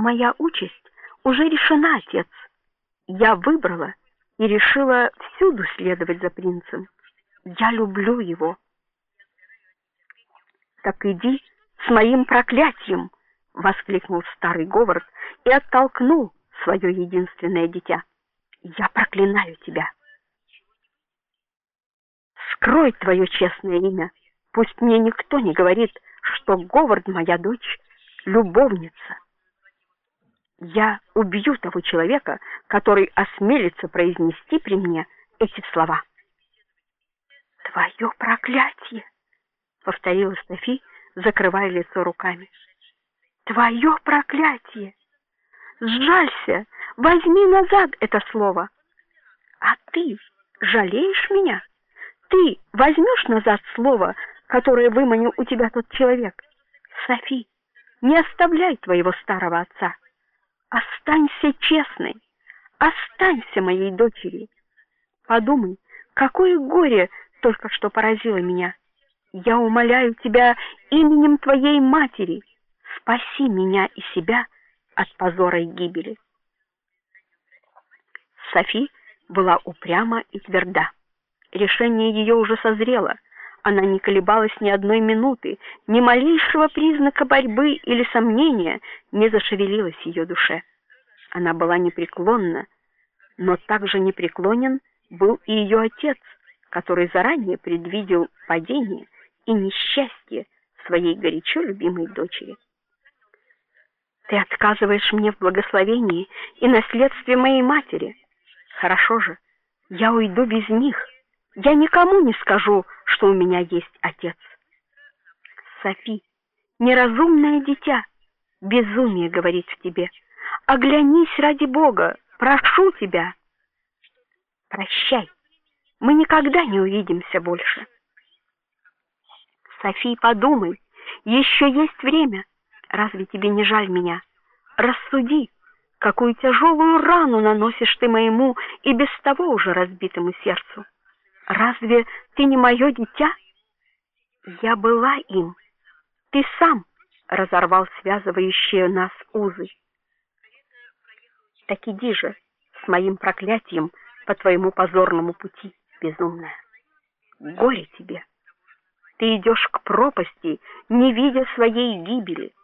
моя участь уже решена, отец. Я выбрала и решила всюду следовать за принцем. Я люблю его. Так иди с моим проклятием, воскликнул старый Говард и оттолкнул свое единственное дитя. Я проклинаю тебя. Скрой твое честное имя. Пусть мне никто не говорит, что Говард моя дочь, любовница. Я убью того человека, который осмелится произнести при мне эти слова. Твое проклятие, повторила Софи, закрывая лицо руками. Твое проклятие. Сжалься, возьми назад это слово. А ты жалеешь меня? Ты возьмешь назад слово, которое выманил у тебя тот человек? Софи, не оставляй твоего старого отца. Останься честной. Останься моей дочерью. Подумай, какое горе только что поразило меня. Я умоляю тебя именем твоей матери, спаси меня и себя от позора и гибели. Софи была упряма и тверда. Решение ее уже созрело. Она не колебалась ни одной минуты, ни малейшего признака борьбы или сомнения не зашевелилось в ее душе. Она была непреклонна, но также непреклонен был и ее отец, который заранее предвидел падение и несчастье своей горячо любимой дочери. Ты отказываешь мне в благословении и наследстве моей матери. Хорошо же, я уйду без них. Я никому не скажу, что у меня есть отец. Софи, неразумное дитя, безумие говорит в тебе. Оглянись ради Бога, прошу тебя. Прощай. Мы никогда не увидимся больше. Софи, подумай, еще есть время. Разве тебе не жаль меня? Рассуди, какую тяжелую рану наносишь ты моему и без того уже разбитому сердцу. Разве ты не мое дитя? Я была им. Ты сам разорвал связывающие нас узы. Так иди же с моим проклятием по твоему позорному пути, безумная. Горе тебе. Ты идешь к пропасти, не видя своей гибели.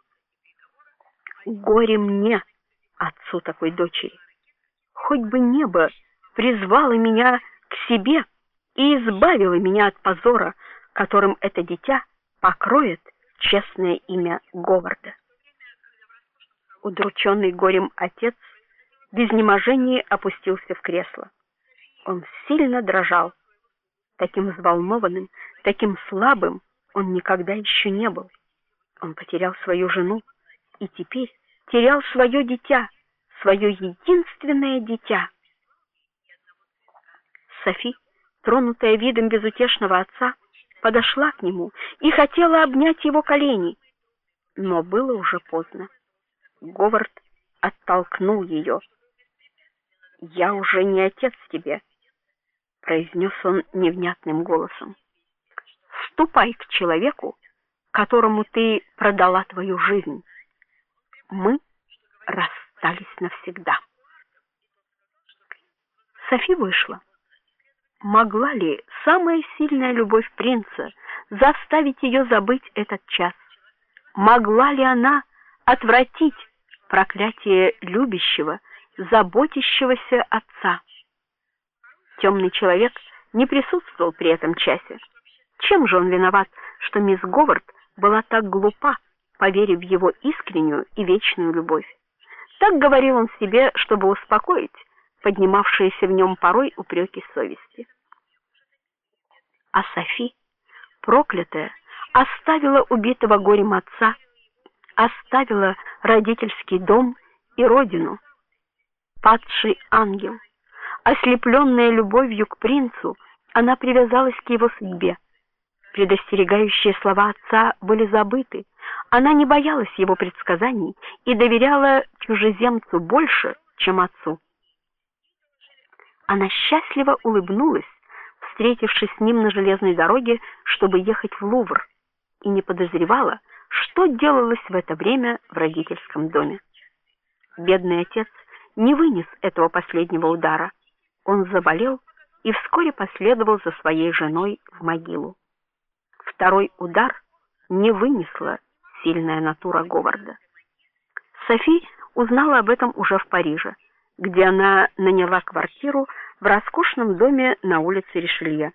Горе мне, отцу такой дочери. Хоть бы небо призвало меня к себе и избавило меня от позора, которым это дитя покроет честное имя Говарда. Удрученный горем отец в изнеможении опустился в кресло. Он сильно дрожал. Таким взволнованным, таким слабым он никогда еще не был. Он потерял свою жену и теперь терял свое дитя, свое единственное дитя. Софи тронутая видом безутешного отца, подошла к нему и хотела обнять его колени, но было уже поздно. Говард оттолкнул ее. "Я уже не отец тебе", произнес он невнятным голосом. "Ступай к человеку, которому ты продала твою жизнь. Мы расстались навсегда". Софи вышла. Могла ли самая сильная любовь принца заставить ее забыть этот час? Могла ли она отвратить проклятие любящего, заботящегося отца? Темный человек не присутствовал при этом часе. Чем же он виноват, что мисс Говард была так глупа, поверив в его искреннюю и вечную любовь? Так говорил он себе, чтобы успокоить поднимавшиеся в нем порой упреки совести. А Софи, проклятая, оставила убитого горем отца, оставила родительский дом и родину. Падший ангел, ослепленная любовью к принцу, она привязалась к его судьбе. Предостерегающие слова отца были забыты. Она не боялась его предсказаний и доверяла чужеземцу больше, чем отцу. Она счастливо улыбнулась, встретившись с ним на железной дороге, чтобы ехать в Лувр, и не подозревала, что делалось в это время в родительском доме. Бедный отец не вынес этого последнего удара. Он заболел и вскоре последовал за своей женой в могилу. Второй удар не вынесла сильная натура Говарда. Софи узнала об этом уже в Париже, где она наняла квартиру в роскошном доме на улице Ришелье.